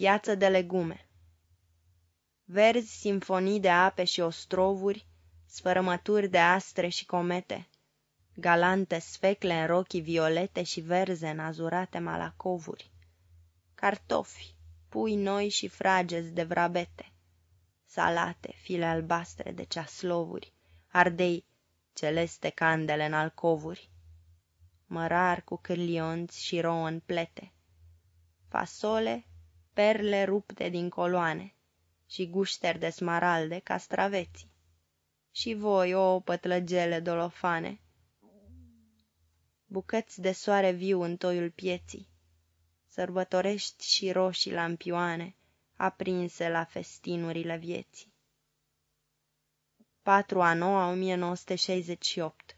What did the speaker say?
Piață de legume. Verzi simfonii de ape și ostrovuri, Sfărămături de astre și comete, Galante sfecle în rochii violete Și verze în azurate malacovuri, Cartofi, pui noi și frageți de vrabete, Salate, file albastre de ceaslovuri, Ardei, celeste candele în alcovuri, Mărar cu cârlionți și rouă în plete, Fasole, perle rupte din coloane Și gușteri de smaralde, castraveții. Și voi, o pătlăgele dolofane, Bucăți de soare viu în toiul pieții, Sărbătorești și roșii lampioane, Aprinse la festinurile vieții. 4 a 9 1968